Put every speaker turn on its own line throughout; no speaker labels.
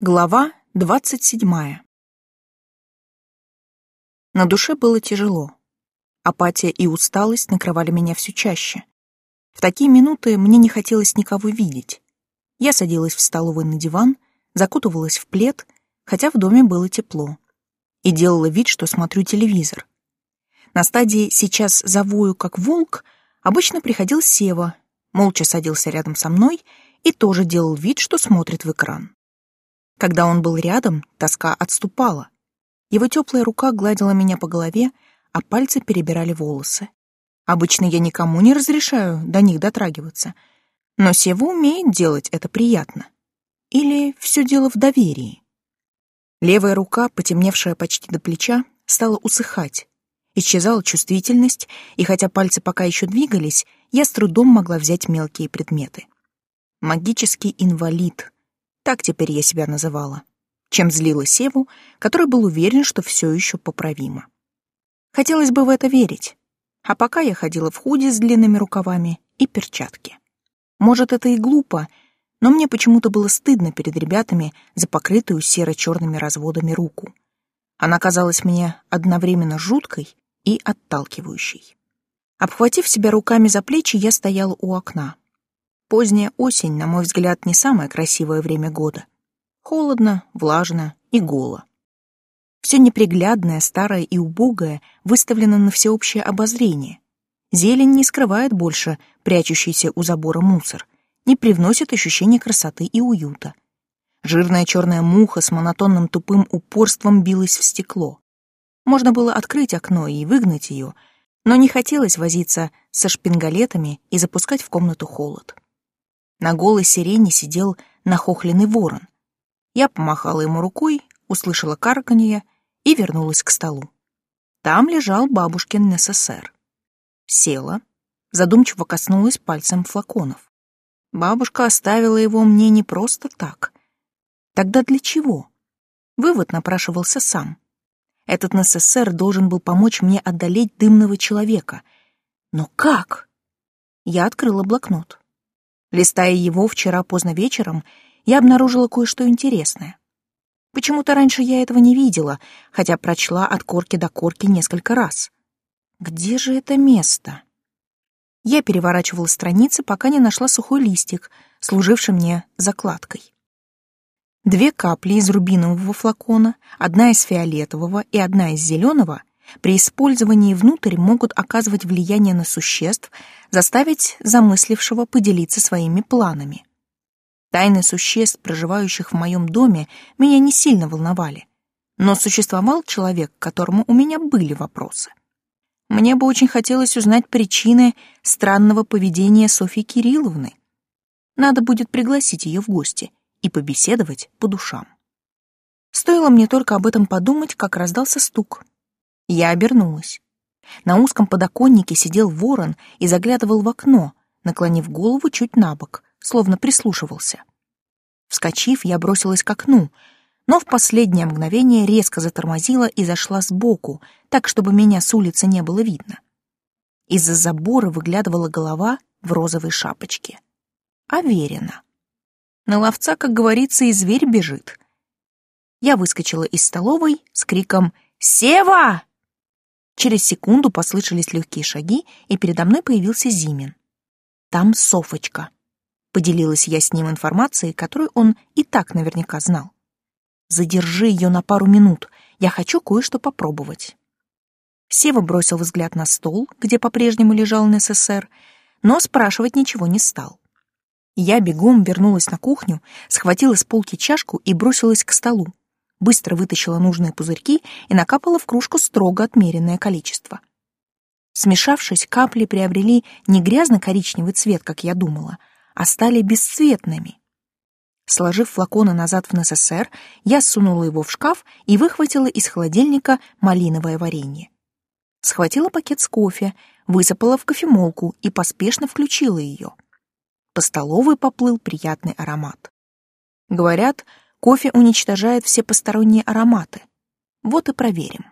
Глава двадцать седьмая. На душе было тяжело. Апатия и усталость накрывали меня все чаще. В такие минуты мне не хотелось никого видеть. Я садилась в столовой на диван, закутывалась в плед, хотя в доме было тепло, и делала вид, что смотрю телевизор. На стадии «сейчас завою как волк» обычно приходил Сева, молча садился рядом со мной и тоже делал вид, что смотрит в экран. Когда он был рядом, тоска отступала. Его теплая рука гладила меня по голове, а пальцы перебирали волосы. Обычно я никому не разрешаю до них дотрагиваться, но Сева умеет делать это приятно. Или все дело в доверии. Левая рука, потемневшая почти до плеча, стала усыхать. Исчезала чувствительность, и хотя пальцы пока еще двигались, я с трудом могла взять мелкие предметы. Магический инвалид — так теперь я себя называла. Чем злила Севу, который был уверен, что все еще поправимо. Хотелось бы в это верить. А пока я ходила в худи с длинными рукавами и перчатки. Может, это и глупо, но мне почему-то было стыдно перед ребятами за покрытую серо-черными разводами руку. Она казалась мне одновременно жуткой и отталкивающей. Обхватив себя руками за плечи, я стояла у окна. Поздняя осень, на мой взгляд, не самое красивое время года. Холодно, влажно и голо. Все неприглядное, старое и убогое выставлено на всеобщее обозрение. Зелень не скрывает больше прячущийся у забора мусор, не привносит ощущения красоты и уюта. Жирная черная муха с монотонным тупым упорством билась в стекло. Можно было открыть окно и выгнать ее, но не хотелось возиться со шпингалетами и запускать в комнату холод. На голой сирене сидел нахохленный ворон. Я помахала ему рукой, услышала карканье и вернулась к столу. Там лежал бабушкин НССР. Села, задумчиво коснулась пальцем флаконов. Бабушка оставила его мне не просто так. Тогда для чего? Вывод напрашивался сам. Этот НССР должен был помочь мне одолеть дымного человека. Но как? Я открыла блокнот. Листая его вчера поздно вечером, я обнаружила кое-что интересное. Почему-то раньше я этого не видела, хотя прочла от корки до корки несколько раз. Где же это место? Я переворачивала страницы, пока не нашла сухой листик, служивший мне закладкой. Две капли из рубинового флакона, одна из фиолетового и одна из зеленого, при использовании внутрь могут оказывать влияние на существ, заставить замыслившего поделиться своими планами. Тайны существ, проживающих в моем доме, меня не сильно волновали, но существовал человек, к которому у меня были вопросы. Мне бы очень хотелось узнать причины странного поведения Софьи Кирилловны. Надо будет пригласить ее в гости и побеседовать по душам. Стоило мне только об этом подумать, как раздался стук — я обернулась. На узком подоконнике сидел ворон и заглядывал в окно, наклонив голову чуть на бок, словно прислушивался. Вскочив, я бросилась к окну, но в последнее мгновение резко затормозила и зашла сбоку, так, чтобы меня с улицы не было видно. Из-за забора выглядывала голова в розовой шапочке. Аверина. На ловца, как говорится, и зверь бежит. Я выскочила из столовой с криком «Сева!» Через секунду послышались легкие шаги, и передо мной появился Зимин. «Там Софочка», — поделилась я с ним информацией, которую он и так наверняка знал. «Задержи ее на пару минут, я хочу кое-что попробовать». Сева бросил взгляд на стол, где по-прежнему лежал НССР, но спрашивать ничего не стал. Я бегом вернулась на кухню, схватила с полки чашку и бросилась к столу быстро вытащила нужные пузырьки и накапала в кружку строго отмеренное количество. Смешавшись, капли приобрели не грязно-коричневый цвет, как я думала, а стали бесцветными. Сложив флаконы назад в НССР, я сунула его в шкаф и выхватила из холодильника малиновое варенье. Схватила пакет с кофе, высыпала в кофемолку и поспешно включила ее. По столовой поплыл приятный аромат. Говорят, Кофе уничтожает все посторонние ароматы. Вот и проверим.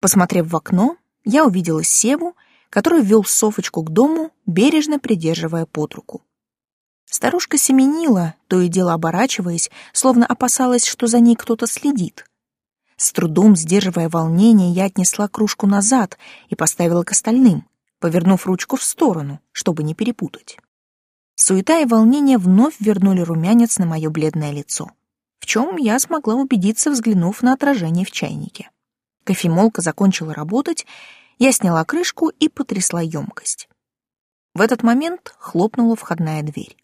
Посмотрев в окно, я увидела Севу, который вел Софочку к дому, бережно придерживая под руку. Старушка семенила, то и дело оборачиваясь, словно опасалась, что за ней кто-то следит. С трудом сдерживая волнение, я отнесла кружку назад и поставила к остальным, повернув ручку в сторону, чтобы не перепутать. Суета и волнение вновь вернули румянец на мое бледное лицо, в чем я смогла убедиться, взглянув на отражение в чайнике. Кофемолка закончила работать, я сняла крышку и потрясла емкость. В этот момент хлопнула входная дверь.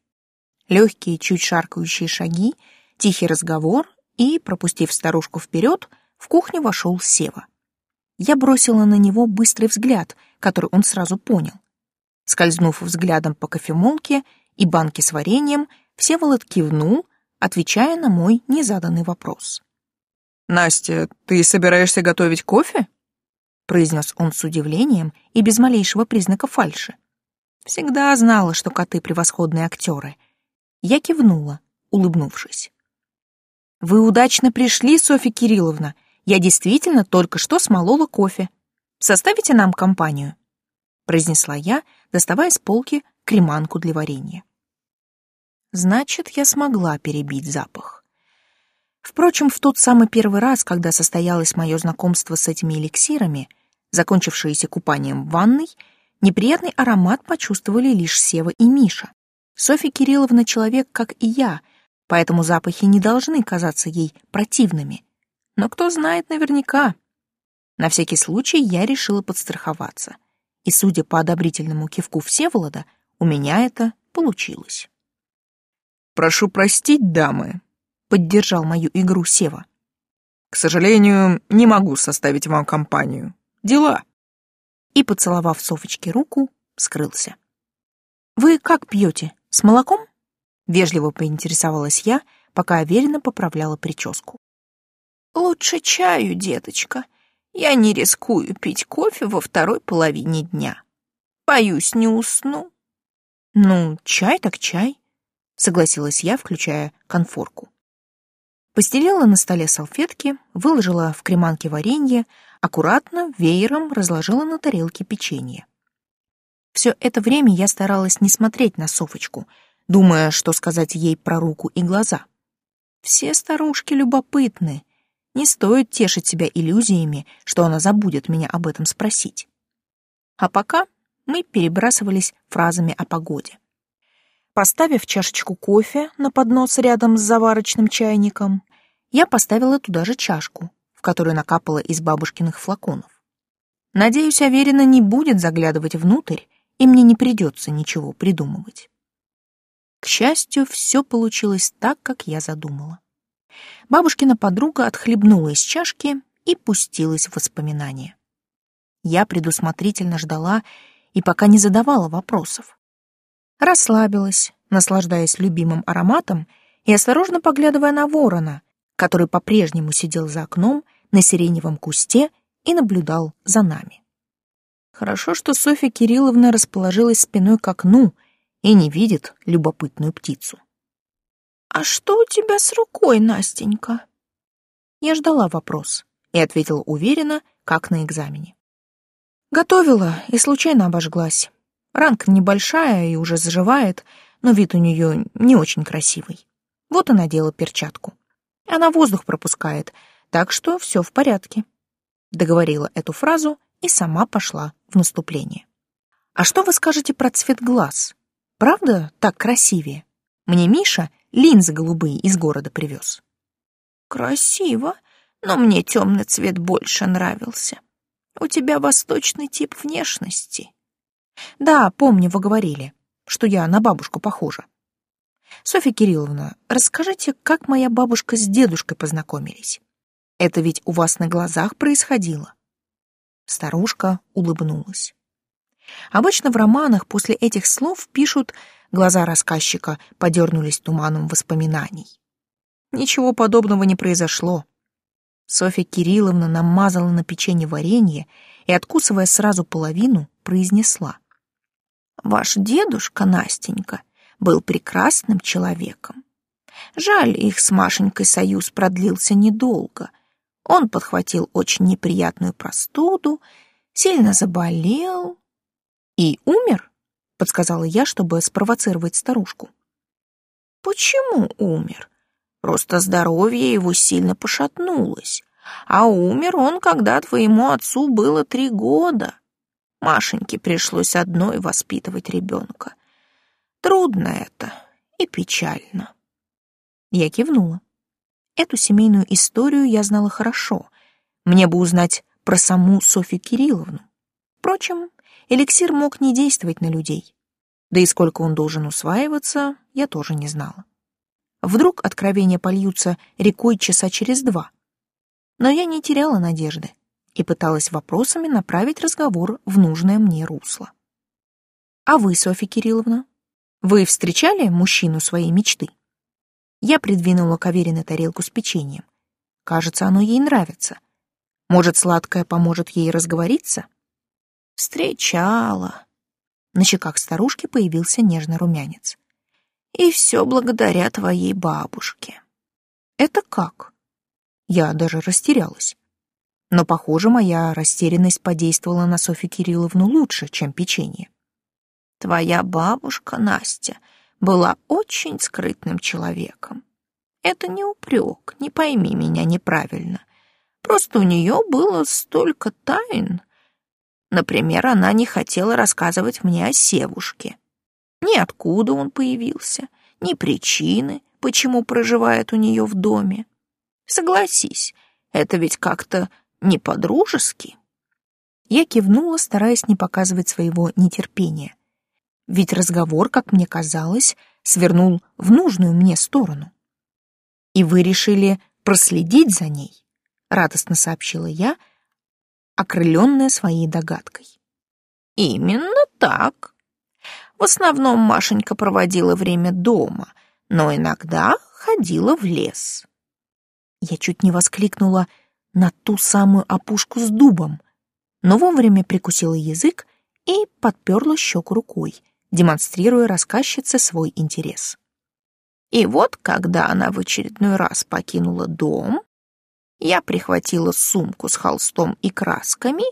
Легкие, чуть шаркающие шаги, тихий разговор, и, пропустив старушку вперед, в кухню вошел Сева. Я бросила на него быстрый взгляд, который он сразу понял. Скользнув взглядом по кофемолке и банке с вареньем, Всеволод кивнул, отвечая на мой незаданный вопрос.
«Настя, ты собираешься готовить кофе?»
произнес он с удивлением и без малейшего признака фальши. Всегда знала, что коты превосходные актеры. Я кивнула, улыбнувшись. «Вы удачно пришли, Софья Кирилловна. Я действительно только что смолола кофе. Составите нам компанию?» произнесла я, доставая с полки креманку для варенья. Значит, я смогла перебить запах. Впрочем, в тот самый первый раз, когда состоялось мое знакомство с этими эликсирами, закончившееся купанием в ванной, неприятный аромат почувствовали лишь Сева и Миша. Софья Кирилловна человек, как и я, поэтому запахи не должны казаться ей противными. Но кто знает наверняка. На всякий случай я решила подстраховаться. И, судя по одобрительному кивку Всеволода, у меня это получилось.
«Прошу простить, дамы», — поддержал мою игру Сева. «К сожалению, не могу составить вам компанию. Дела».
И, поцеловав Софочке руку, скрылся. «Вы как пьете? С молоком?» Вежливо поинтересовалась я, пока уверенно поправляла прическу.
«Лучше чаю, деточка. Я не рискую пить кофе во второй половине дня. Боюсь, не усну».
«Ну, чай так чай», — согласилась я, включая конфорку. Постелила на столе салфетки, выложила в креманке варенье, аккуратно, веером разложила на тарелке печенье. Все это время я старалась не смотреть на Софочку — думая, что сказать ей про руку и глаза. Все старушки любопытны. Не стоит тешить себя иллюзиями, что она забудет меня об этом спросить. А пока мы перебрасывались фразами о погоде. Поставив чашечку кофе на поднос рядом с заварочным чайником, я поставила туда же чашку, в которую накапала из бабушкиных флаконов. Надеюсь, Аверина не будет заглядывать внутрь, и мне не придется ничего придумывать. К счастью, все получилось так, как я задумала. Бабушкина подруга отхлебнула из чашки и пустилась в воспоминания. Я предусмотрительно ждала и пока не задавала вопросов. Расслабилась, наслаждаясь любимым ароматом и осторожно поглядывая на ворона, который по-прежнему сидел за окном на сиреневом кусте и наблюдал за нами. Хорошо, что Софья Кирилловна расположилась спиной к окну — и не видит любопытную птицу.
«А что у тебя с рукой, Настенька?»
Я ждала вопрос и ответила уверенно, как на экзамене. Готовила и случайно обожглась. Ранка небольшая и уже заживает, но вид у нее не очень красивый. Вот и надела перчатку. Она воздух пропускает, так что все в порядке. Договорила эту фразу и сама пошла в наступление. А что вы скажете про цвет глаз? Правда так красивее? Мне Миша линзы голубые из города привез.
Красиво, но мне темный цвет больше нравился. У тебя восточный тип внешности.
Да, помню, вы говорили, что я на бабушку похожа. Софья Кирилловна, расскажите, как моя бабушка с дедушкой познакомились? Это ведь у вас на глазах происходило. Старушка улыбнулась. Обычно в романах после этих слов пишут «глаза рассказчика подернулись туманом воспоминаний». Ничего подобного не произошло. Софья Кирилловна намазала на печенье варенье и, откусывая сразу половину, произнесла.
«Ваш дедушка, Настенька, был прекрасным человеком. Жаль, их с Машенькой союз продлился недолго. Он подхватил очень неприятную простуду, сильно заболел,
«И умер?» — подсказала я, чтобы спровоцировать старушку.
Почему умер? Просто здоровье его сильно пошатнулось. А умер он, когда твоему отцу было три года. Машеньке пришлось одной воспитывать ребенка. Трудно это и печально.
Я кивнула. Эту семейную историю я знала хорошо. Мне бы узнать про саму Софью Кирилловну. Впрочем, эликсир мог не действовать на людей. Да и сколько он должен усваиваться, я тоже не знала. Вдруг откровения польются рекой часа через два. Но я не теряла надежды и пыталась вопросами направить разговор в нужное мне русло. «А вы, Софья Кирилловна, вы встречали мужчину своей мечты?» Я придвинула к Авериной тарелку с печеньем. Кажется, оно ей нравится. Может, сладкое поможет ей разговориться?
Встречала.
На щеках старушки появился нежный румянец.
И все благодаря твоей бабушке.
Это как? Я даже растерялась. Но, похоже, моя растерянность подействовала на Софью Кирилловну лучше, чем печенье.
Твоя бабушка, Настя, была очень скрытным человеком. Это не упрек, не пойми меня неправильно. Просто у нее было столько тайн. Например, она не хотела рассказывать мне о Севушке ни откуда он появился, ни причины, почему проживает у нее в доме. Согласись, это ведь как-то не по-дружески.
Я кивнула, стараясь не показывать своего нетерпения. Ведь разговор, как мне казалось, свернул в нужную мне сторону. «И вы решили проследить за ней?» — радостно сообщила я, окрыленная своей догадкой.
«Именно так», в основном Машенька проводила время дома, но иногда ходила в лес.
Я чуть не воскликнула на ту самую опушку с дубом, но вовремя прикусила язык и подперла щеку рукой, демонстрируя рассказчице свой интерес.
И вот, когда она в очередной раз покинула дом, я прихватила сумку с холстом и красками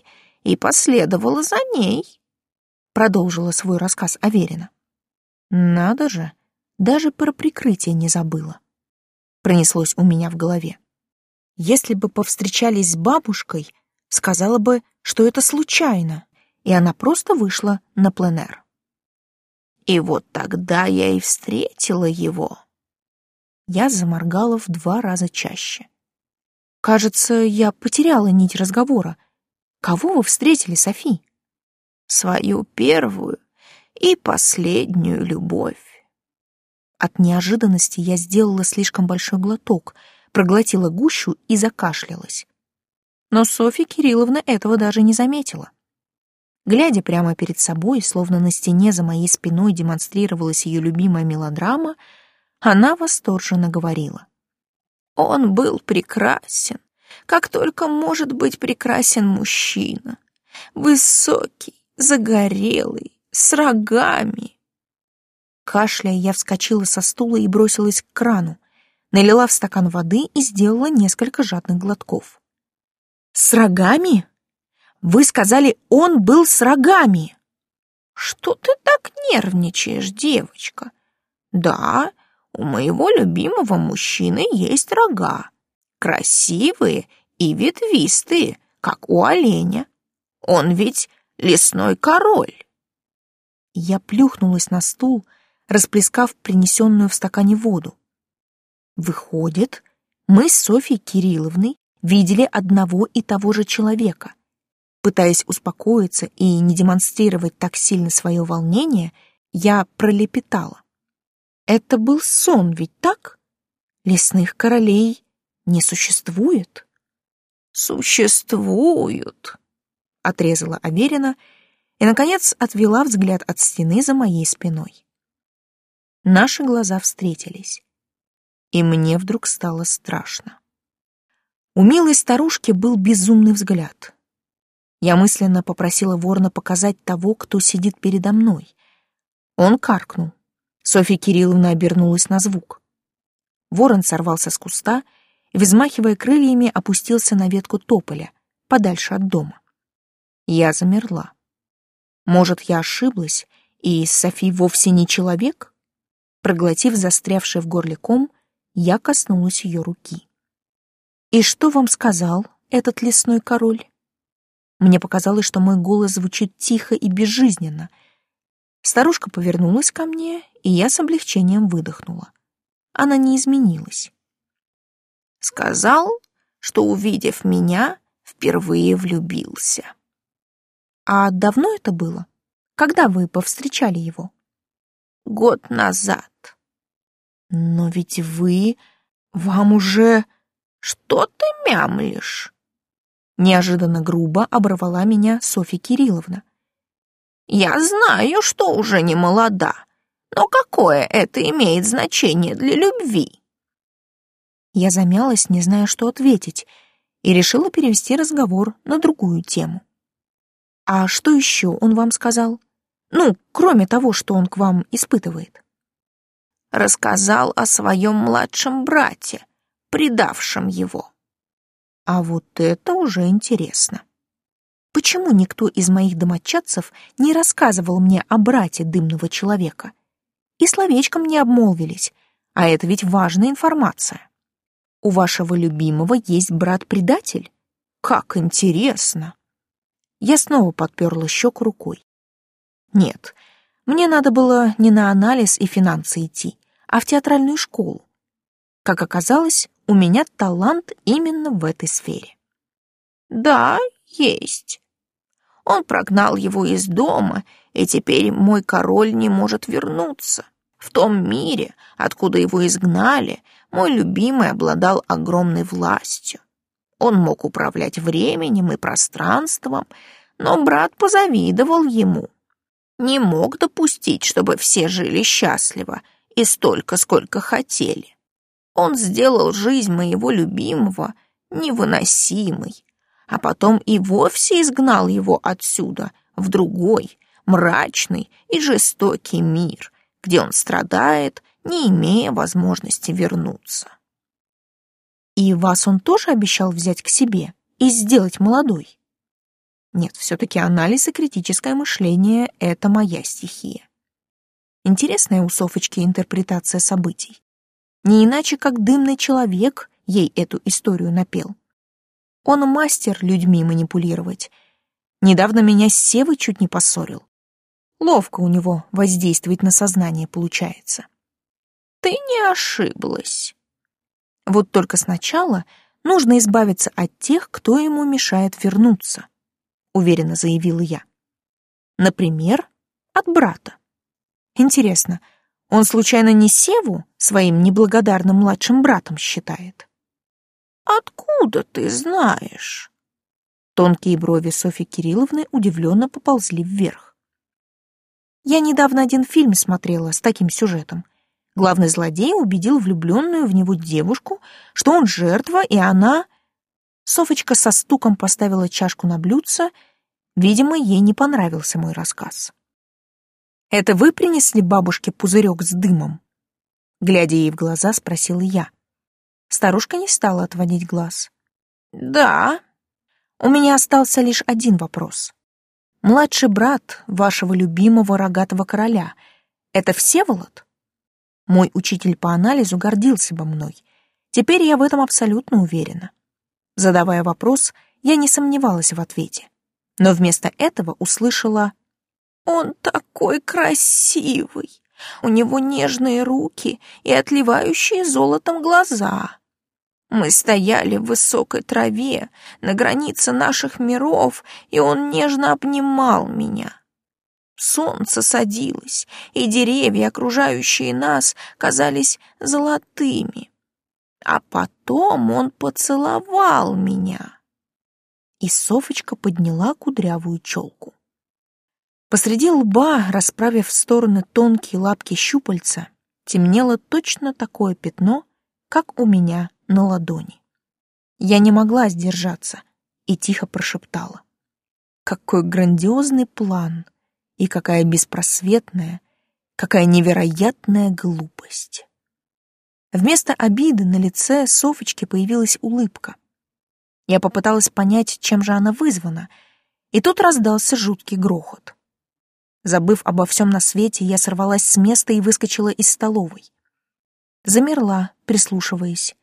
и последовала за ней
продолжила свой рассказ Аверина. Надо же, даже про прикрытие не забыла. Пронеслось у меня в голове. Если бы повстречались с бабушкой, сказала бы, что это случайно, и она просто вышла на пленэр.
И вот тогда я и встретила его.
Я заморгала в два раза чаще. Кажется, я потеряла нить разговора. Кого вы встретили, Софи?
свою первую и последнюю любовь.
От неожиданности я сделала слишком большой глоток, проглотила гущу и закашлялась. Но Софья Кирилловна этого даже не заметила. Глядя прямо перед собой, словно на стене за моей спиной демонстрировалась ее любимая мелодрама, она восторженно говорила. Он был прекрасен, как только может быть прекрасен мужчина. Высокий, загорелый, с рогами. Кашляя, я вскочила со стула и бросилась к крану, налила в стакан воды и сделала несколько жадных глотков. «С рогами? Вы сказали, он был с рогами!»
«Что ты так нервничаешь, девочка? Да, у моего любимого мужчины есть рога, красивые и ветвистые, как у оленя. Он ведь лесной король.
Я плюхнулась на стул, расплескав принесенную в стакане воду. Выходит, мы с Софьей Кирилловной видели одного и того же человека. Пытаясь успокоиться и не демонстрировать так сильно свое волнение, я пролепетала. Это был сон, ведь так? Лесных королей не существует?
Существуют,
отрезала Аверина и, наконец, отвела взгляд от стены за моей спиной. Наши глаза встретились, и мне вдруг стало страшно. У милой старушки был безумный взгляд. Я мысленно попросила ворона показать того, кто сидит передо мной. Он каркнул. Софья Кирилловна обернулась на звук. Ворон сорвался с куста и, взмахивая крыльями, опустился на ветку тополя, подальше от дома. Я замерла. Может, я ошиблась, и Софи вовсе не человек? Проглотив застрявший в горле ком, я коснулась ее руки. «И что вам сказал этот лесной король?» Мне показалось, что мой голос звучит тихо и безжизненно. Старушка повернулась ко мне, и я с облегчением выдохнула. Она не изменилась.
Сказал, что, увидев меня, впервые влюбился.
А давно это было? Когда вы повстречали его?
Год назад.
Но ведь вы... Вам уже...
Что ты мямлишь?
Неожиданно грубо оборвала меня Софья Кирилловна.
Я знаю, что уже не молода, но какое это имеет значение для любви?
Я замялась, не зная, что ответить, и решила перевести разговор на другую тему. «А что еще он вам сказал? Ну, кроме того, что он к вам испытывает?»
Рассказал о своем младшем брате, предавшем его.
А вот это уже интересно. Почему никто из моих домочадцев не рассказывал мне о брате дымного человека? И словечком не обмолвились, а это ведь важная информация. У вашего любимого есть брат-предатель? Как интересно! Я снова подперла щеку рукой. Нет, мне надо было не на анализ и финансы идти, а в театральную школу. Как оказалось, у меня талант именно в этой сфере.
Да, есть. Он прогнал его из дома, и теперь мой король не может вернуться. В том мире, откуда его изгнали, мой любимый обладал огромной властью. Он мог управлять временем и пространством, но брат позавидовал ему. Не мог допустить, чтобы все жили счастливо и столько, сколько хотели. Он сделал жизнь моего любимого невыносимой, а потом и вовсе изгнал его отсюда, в другой, мрачный и жестокий мир, где он страдает, не имея возможности вернуться.
И вас он тоже обещал взять к себе и сделать молодой? Нет, все-таки анализ и критическое мышление — это моя стихия. Интересная у Софочки интерпретация событий. Не иначе, как дымный человек ей эту историю напел. Он мастер людьми манипулировать. Недавно меня с Севой чуть не поссорил. Ловко у него воздействовать на сознание получается.
Ты не ошиблась.
Вот только сначала нужно избавиться от тех, кто ему мешает вернуться, уверенно заявила я. Например, от брата. Интересно, он случайно не Севу своим неблагодарным младшим братом считает?
Откуда ты знаешь?
Тонкие брови Софьи Кирилловны удивленно поползли вверх. Я недавно один фильм смотрела с таким сюжетом. Главный злодей убедил влюбленную в него девушку, что он жертва, и она... Софочка со стуком поставила чашку на блюдце. Видимо, ей не понравился мой рассказ. «Это вы принесли бабушке пузырек с дымом?» Глядя ей в глаза, спросила я. Старушка не стала отводить глаз.
«Да».
У меня остался лишь один вопрос. Младший брат вашего любимого рогатого короля — это Всеволод? Мой учитель по анализу гордился бы мной. Теперь я в этом абсолютно уверена. Задавая вопрос, я не сомневалась в ответе. Но вместо этого услышала
он такой красивый. У него нежные руки и отливающие золотом глаза. Мы стояли в высокой траве на границе наших миров, и он нежно обнимал меня. Солнце садилось, и деревья, окружающие нас, казались золотыми. А потом он поцеловал меня.
И Софочка подняла кудрявую челку. Посреди лба, расправив в стороны тонкие лапки щупальца, темнело точно такое пятно, как у меня на ладони. Я не могла сдержаться и тихо прошептала. Какой грандиозный план и какая беспросветная, какая невероятная глупость. Вместо обиды на лице Софочки появилась улыбка. Я попыталась понять, чем же она вызвана, и тут раздался жуткий грохот. Забыв обо всем на свете, я сорвалась с места и выскочила из столовой. Замерла, прислушиваясь.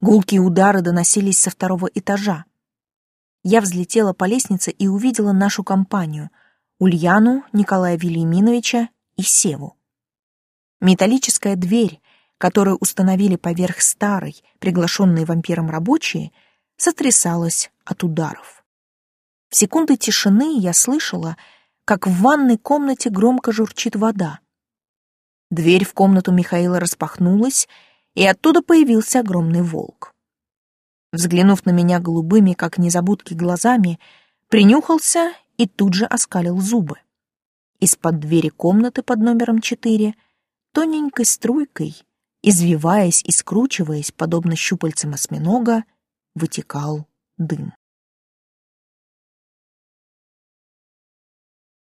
Гулкие удары доносились со второго этажа. Я взлетела по лестнице и увидела нашу компанию — Ульяну, Николая Вильяминовича и Севу. Металлическая дверь, которую установили поверх старой, приглашенные вампиром рабочие, сотрясалась от ударов. В секунды тишины я слышала, как в ванной комнате громко журчит вода. Дверь в комнату Михаила распахнулась, и оттуда появился огромный волк. Взглянув на меня голубыми, как незабудки, глазами, принюхался и тут же оскалил зубы. Из-под двери комнаты под номером четыре тоненькой струйкой, извиваясь и скручиваясь, подобно щупальцам осьминога, вытекал дым.